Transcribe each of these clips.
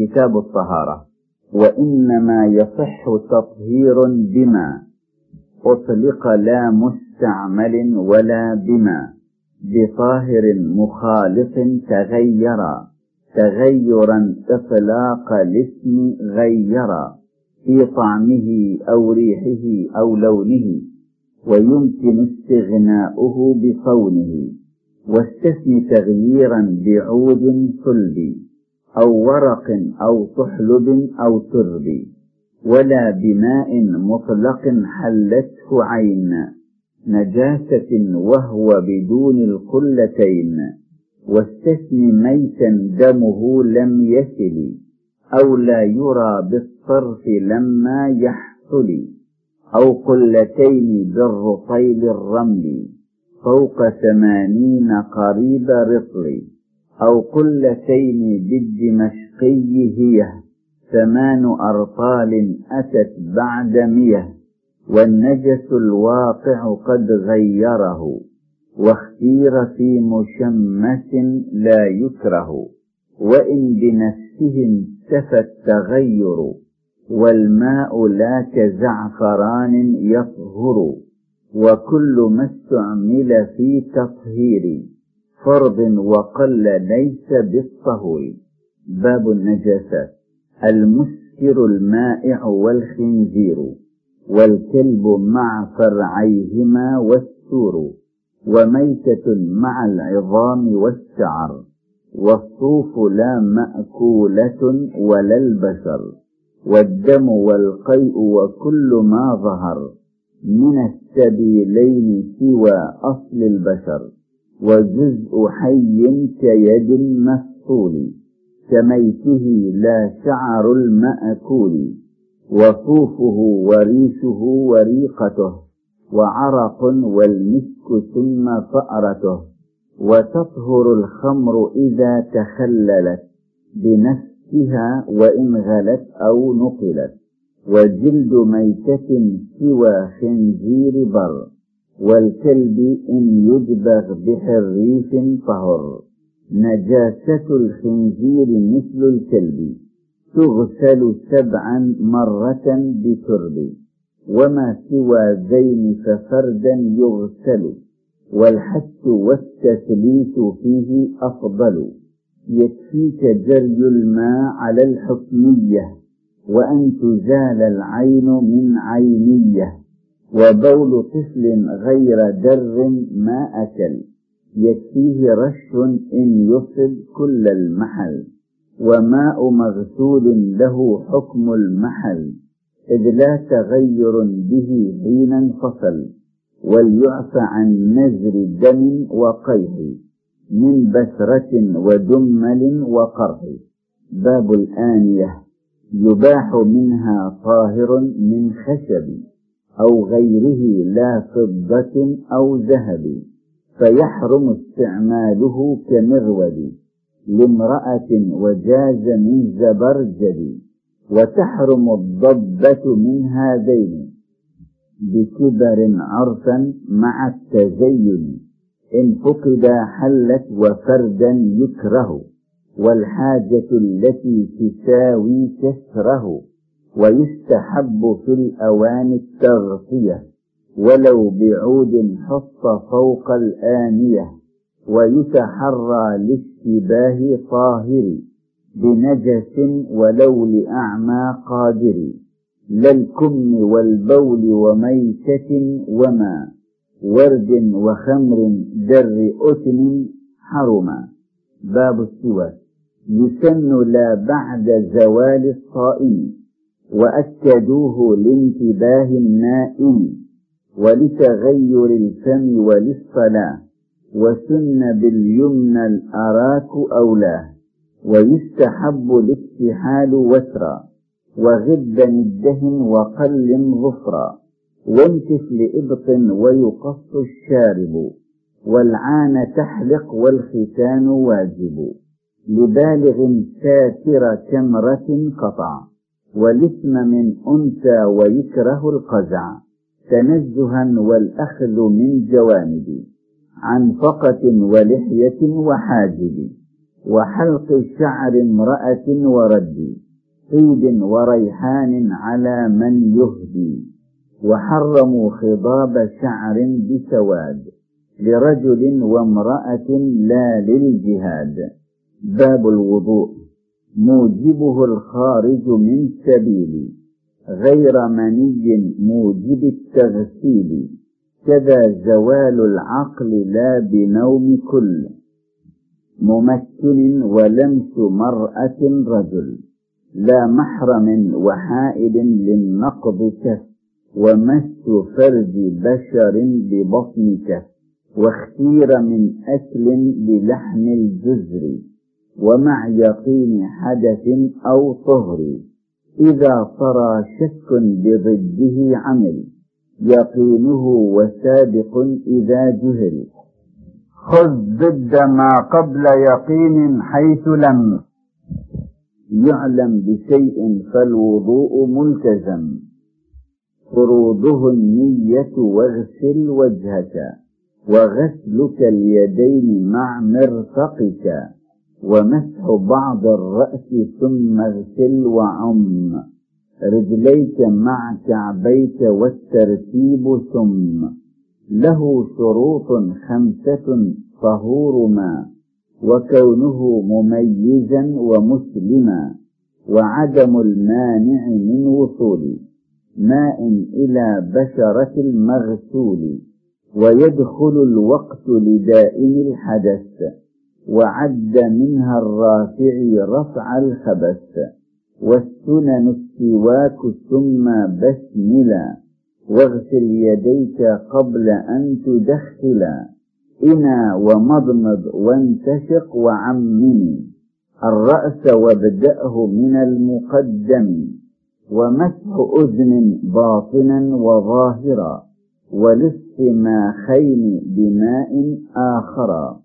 كتاب الطهارة. وإنما يصح تطهير بما. أطلق لا مستعمل ولا بما. بطاهر مخالط تغيرا تغيرا إطلاق الاسم غيرا في طعمه أو ريحه أو لونه. ويمكن استغناؤه بصونه. واستثن تغييرا بعود صلب أو ورق أو طحلب أو ترب ولا بماء مطلق حلته عين نجاسة وهو بدون القلتين واستثن ميتا دمه لم يسل أو لا يرى بالصرف لما يحصل أو قلتين بالرطيل الرمل فوق ثمانين قريب رطل أو قلتين بالدمشقي هي ثمان أرطال أتت بعد مية والنجس الواقع قد غيره واختير في مشمس لا يكره وإن بنفسه انتفى التغير والماء لا كزعفران يطهر وكل ما استعمل في تطهير. فرض وقل ليس بالطهور. باب النجاسات المسكر المائع والخنزير والكلب مع فرعيهما والسور وميتة مع العظام والشعر والصوف لا مأكولة ولا البشر والدم والقيء وكل ما ظهر من السبيلين سوى أصل البشر. وجزء حي كيد مفصول كميته لا شعر المأكول وصوفه وريشه وريقته وعرق والمسك ثم فأرته وتطهر الخمر إذا تخللت بنفسها وإن غلت أو نقلت وجلد ميتة سوى خنزير بر. والكلب إن يدبغ بحريف طهر. نجاسة الخنزير مثل الكلب. تغسل سبعا مرة بترب وما سوى ذين ففردا يغسل. والحث والتثليث فيه أفضل. يكفيك جري الماء على الحكمية. وأن تزال العين من عينية. وبول طفل غير در ما أكل. يكفيه رش إن يصب كل المحل. وماء مغسول له حكم المحل. إذ لا تغير به حين انفصل. وليعفى عن نزر دم وقيح. من بسرة ودمل وقرح. باب الآنية. يباح منها طاهر من خشب. أو غيره لا فضة أو ذهب فيحرم استعماله كمرود لامرأة وجاز من زبرجد وتحرم الضبة من هذين بكبر عرفا مع التزين إن فقد حلت وفردا يكره والحاجة التي تساوي كسره. ويستحب في الأواني التغطية ولو بعود حط فوق الآنية ويتحرى لاشتباه طاهر بنجس ولو لأعمى قادر للكم والبول وميتة وما ورد وخمر در أتن حرما. باب السواك يسن لا بعد زوال الصائم. وأكدوه لانتباه النائم ولتغير الفم وللصلاة وسن باليمنى الأراك أولاه ويستحب الاكتحال وترا وغبا الدهن وقل ظفرا وانتف لإبط ويقص الشارب والعان تحلق والختان واجب لبالغ ساتر كمرة قطع. والاسم من أنثى ويكره القزع تنزها والأخذ من جوانب عن فقة ولحية وحاجب وحلق شعر امرأة ورد طيب وريحان على من يهدي وحرموا خضاب شعر بسواد لرجل وامرأة لا للجهاد. باب الوضوء. موجبه الخارج من سبيل غير مني موجب التغسيل كذا زوال العقل لا بنوم كل ممكن ولمس مرأة رجل لا محرم وحائل للنقض كف ومس فرج بشر ببطن كف واختير من أكل بلحم الجزر. ومع يقين حدث أو طهر. إذا صرى شك بضده عمل. يقينه وسابق إذا جهل. خذ ضد ما قبل يقين حيث لم. يعلم بشيء فالوضوء ملتزم. فروضه النية واغسل وجهك. وغسلك اليدين مع مرفقك. ومسح بعض الرأس ثم اغسل وعم. رجليك مع كعبيك والترتيب ثم له شروط خمسة طهور ما وكونه مميزا ومسلما وعدم المانع من وصول ماء إلى بشرة المغسول ويدخل الوقت لدائم الحدث. وعد منها الرافع رفع الخبث والسنن السواك ثم بسملا واغسل يديك قبل أن تدخلا إنا ومضمض وانتشق وعمني الرأس وابدأه من المقدم ومسح أذن باطنا وظاهرا ولص ما خين بماء آخرا.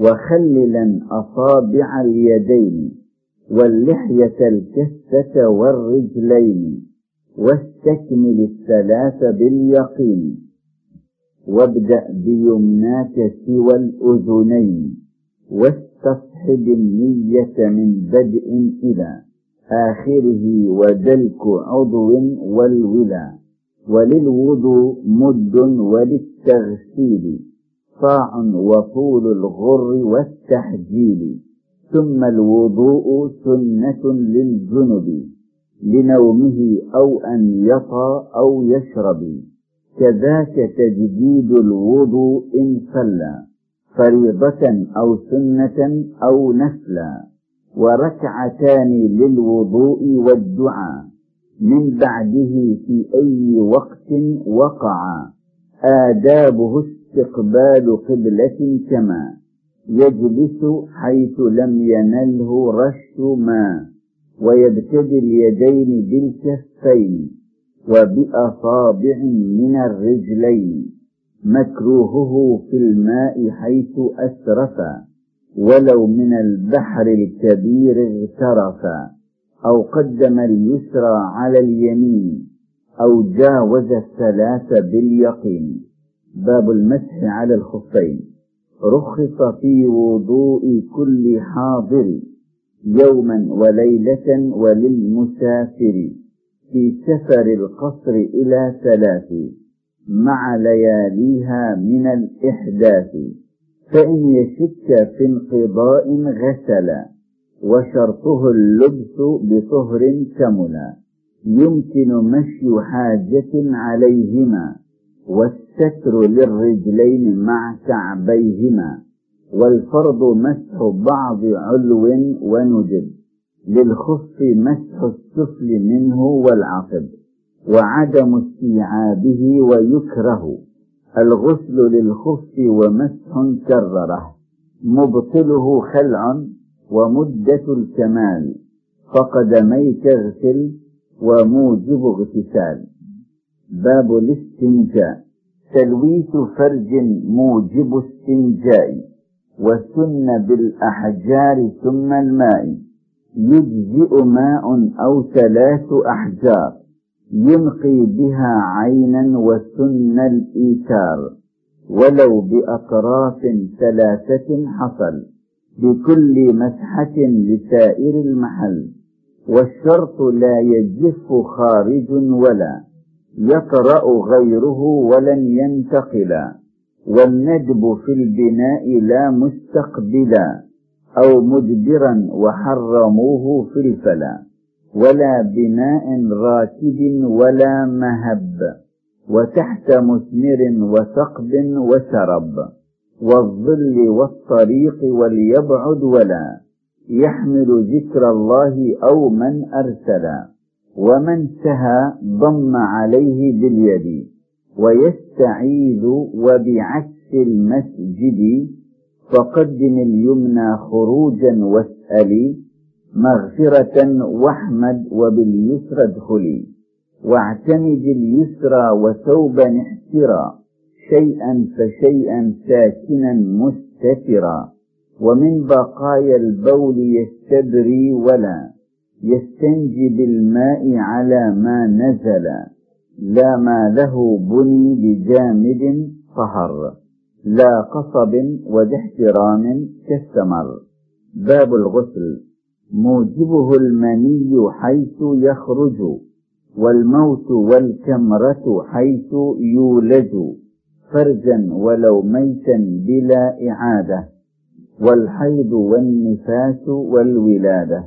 وخللا أصابع اليدين واللحية الكسة والرجلين واستكمل الثلاث باليقين وابدأ بيمناك سوى الأذنين واستصحب النية من بدء إلى آخره ودلك عضو والولا وللوضوء مد وللتغسيل صاع وطول الغر والتحجيل ثم الوضوء سنة للجنب لنومه أو أن يطى أو يشرب. كذاك تجديد الوضوء إن صلى فريضة أو سنة أو نفلا وركعتان للوضوء والدعاء من بعده في أي وقت وقع. آدابه استقبال قبلة كما يجلس حيث لم ينله رش ماء ويبتدي اليدين بالكفين وبأصابع من الرجلين مكروهه في الماء حيث أسرفا ولو من البحر الكبير اغترفا أو قدم اليسرى على اليمين أو جاوز الثلاث باليقين. باب المسح على الخفين. رخص في وضوء كل حاضر يوما وليلة وللمسافر في سفر القصر إلى ثلاث مع لياليها من الإحداث. فإن يشك في انقضاء غسل وشرطه اللبس بطهر كملا. يمكن مشي حاجة عليهما. والستر للرجلين مع كعبيهما والفرض مسح بعض علو وندب للخف مسح السفل منه والعقب وعدم استيعابه ويكره الغسل للخف ومسح كرره مبطله خلع ومدة الكمال فقدميك اغسل وموجب اغتسال. باب الاستنجاء. تلويث فرج موجب استنجاء وسن بالأحجار ثم الماء. يجزئ ماء أو ثلاث أحجار. ينقي بها عينا وسن الإيثار. ولو بأطراف ثلاثة حصل. بكل مسحة لسائر المحل. والشرط لا يجف خارج ولا. يقرأ غيره ولن ينتقلا والندب في البناء لا مستقبلا أو مدبرا وحرموه في الفلا. ولا بناء راكب ولا مهب وتحت مثمر وثقب وسرب. والظل والطريق وليبعد ولا يحمل ذكر الله أو من أرسلا. ومن سهى ضم عليه باليد ويستعيذ وبعكس المسجد فقدم اليمنى خروجا واسألي مغفرة واحمد وباليسرى ادخلي واعتمد اليسرى وثوبا احترا شيئا فشيئا ساكنا مستترا ومن بقايا البول يستبري ولا يستنجي بالماء على ما نزل لا ما له بني بجامد طهر لا قصب وذا احترام كالثمر. باب الغسل. موجبه المني حيث يخرج والموت والكمرة حيث يولج. فرجا ولو ميتا بلا إعادة والحيض والنفاس والولادة.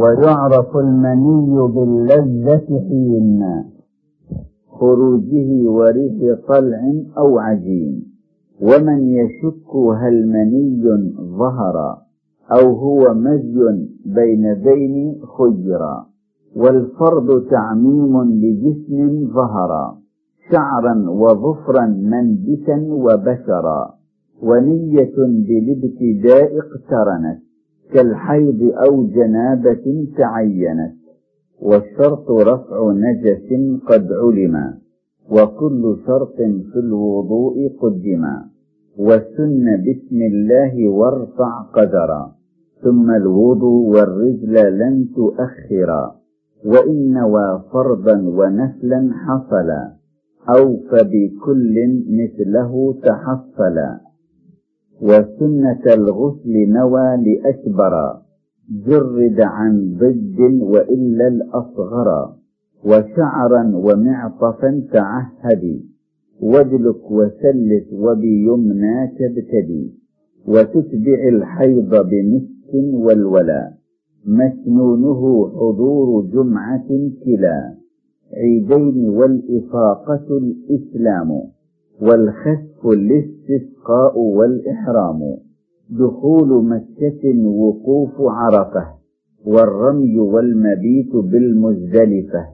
ويعرف المني باللذة حين خروجه وريح طلع أو عجين. ومن يشك هل مني ظهر أو هو مزي بين ذين خيرا. والفرض تعميم لجسم ظهر. شعرا وظفرا منبتا وبشرا. ونية بالابتداء اقترنت كالحيض أو جنابة تعينت والشرط رفع نجس قد علم وكل شرط في الوضوء قدما وسن بسم الله وارفع قدرا ثم الوضوء والرجل لن تؤخرا وإن نوى فرضا ونفلا حصلا أو فبكل مثله تحصلا. وسنة الغسل نوى لأكبر جرد عن ضد وإلا الأصغر وشعرا ومعطفا تعهدي وادلك وسلت وبيمناك ابتدي وتتبع الحيض بمسك والولا مسنونه حضور جمعة كلا عيدين والإفاقة الإسلام. والخسف الاستسقاء والإحرام. دخول مكة وقوف عرفة والرمي والمبيت بالمزدلفة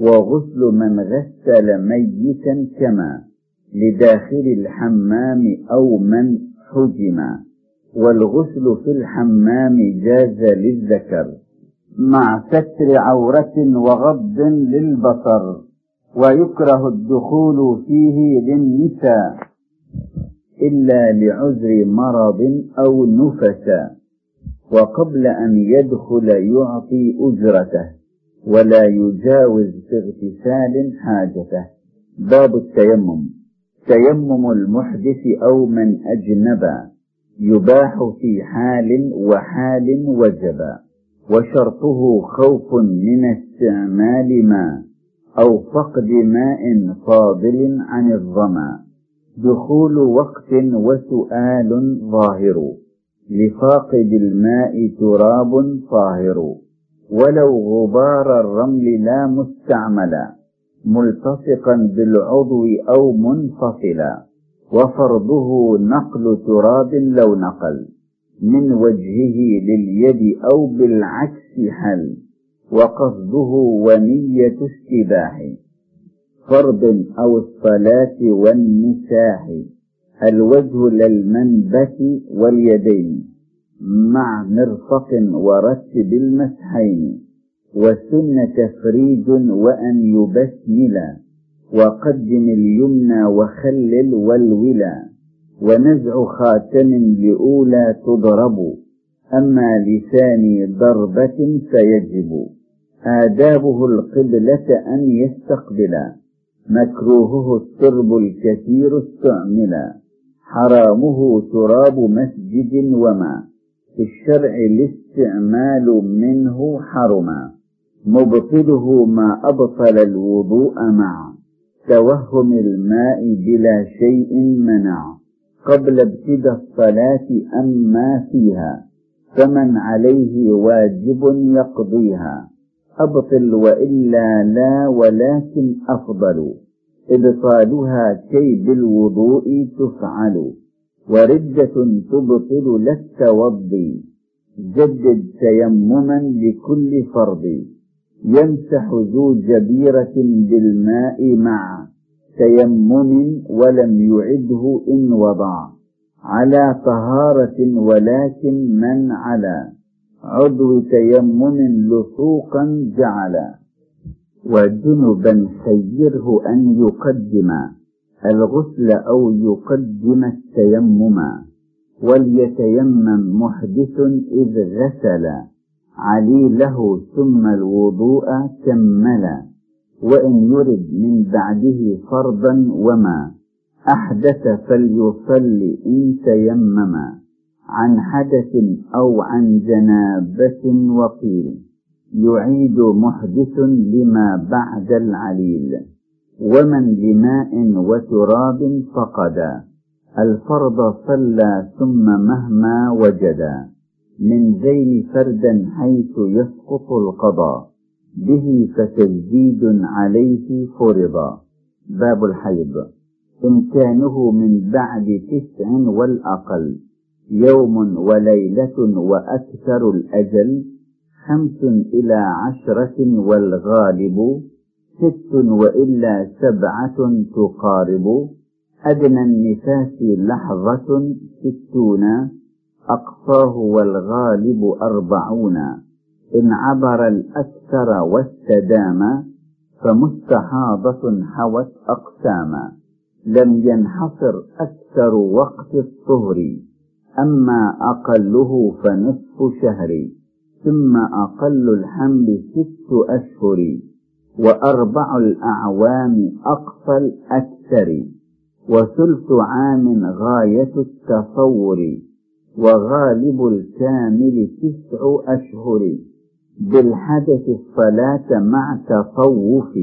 وغسل من غسل ميتا كما لداخل الحمام أو من حجما والغسل في الحمام جاز للذكر مع ستر عورة وغض للبصر. ويكره الدخول فيه للنساء إلا لعذر مرض أو نفسا وقبل أن يدخل يعطي أجرته ولا يجاوز في اغتسال حاجته. باب التيمم. تيمم المحدث أو من أجنبا يباح في حال وحال وجبا وشرطه خوف من استعمال ماء. أو فقد ماء فاضل عن الظما. دخول وقت وسؤال ظاهر. لفاقد الماء تراب طاهر. ولو غبار الرمل لا مستعملا ملتصقا بالعضو أو منفصلا. وفرضه نقل تراب لو نقل. من وجهه لليد أو بالعكس حل. وقصده ونية استباح فرض أو الصلاة والنساح الوجه للمنبت واليدين مع مرفق ورتب المسحين وسن تفريج وأن يبسملا وقدم اليمنى وخلل والولا ونزع خاتم لأولى تضرب أما لثاني ضربة فيجب. آدابه القبلة أن يستقبلا مكروهه الترب الكثير استعملا حرامه تراب مسجد وما. في الشرع الاستعمال منه حرما مبطله ما أبطل الوضوء مع. توهم الماء بلا شيء منع. قبل ابتدى الصلاة أما فيها. فمن عليه واجب يقضيها. أبطل وإلا لا ولكن أفضل. إبطالها كي بالوضوء تفعل. وردة تبطل للتوضي. جدد تيمما لكل فرض يمسح ذو جبيرة بالماء مع تيمم ولم يعده إن وضع. على طهارة ولكن من على. عضو تيمم لصوقا جعلا وجنبا خيره أن يقدم الغسل أو يقدم التيمم وليتيمم محدث إذ غسل علي له ثم الوضوء كملا وإن يرد من بعده فرضا وما أحدث فليصلي إن تيمم. عن حدث أو عن جنابة وقيل. يعيد محدث لما بعد العليل. ومن لماء وتراب فقدا الفرض صلى ثم مهما وجدا من ذين فردا حيث يسقط القضاء. به فتجديد عليه فرضا باب الحيض. إمكانه من بعد تسع والأقل. يوم وليلة وأكثر الأجل خمس إلى عشرة والغالب ست وإلا سبعة تقارب. أدنى النفاس لحظة ستون أقصاه والغالب أربعون. إن عبر الأكثر واستدام فمستحاضة حوت أقساما لم ينحصر أكثر وقت الطهر. أما أقله فنصف شهر ثم أقل الحمل ست أشهر وأربع الأعوام أقصى الأكثر وثلث عام غاية التصور وغالب الكامل تسع أشهر. بالحدث الصلاة مع تصوف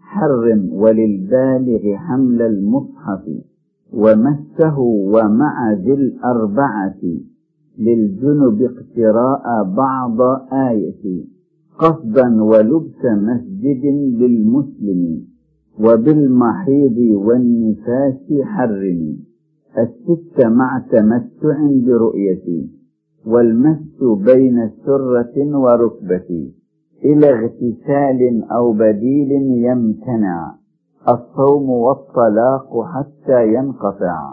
حرم وللبالغ حمل المصحف. ومسه ومع ذي الأربعة للجنب اقتراء بعض آية قصدا ولبس مسجد للمسلم وبالمحيض والنفاس حرم الست مع تمتع برؤيتي والمس بين سرة وركبة إلى اغتسال أو بديل يمتنع. الصوم والطلاق حتى ينقطع.